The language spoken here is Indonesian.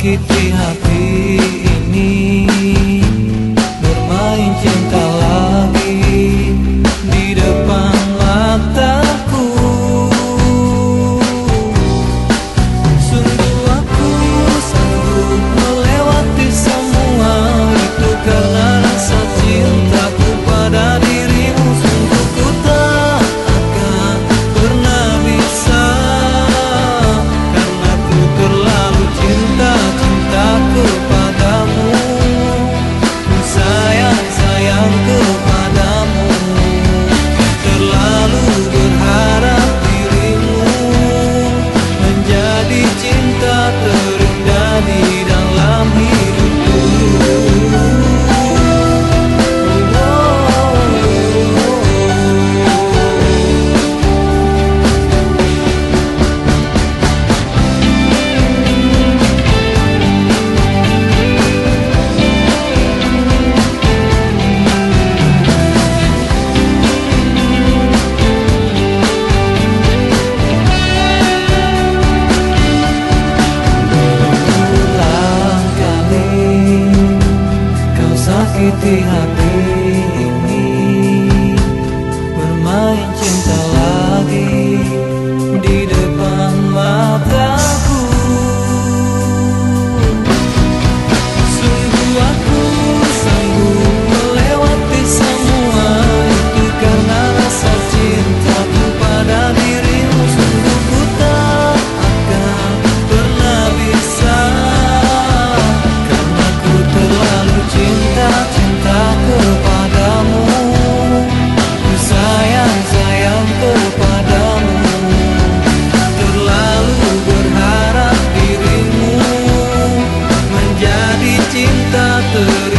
sakit me. di hati ini. Bermain cinta lagi Di depan mataku. jadi cinta terus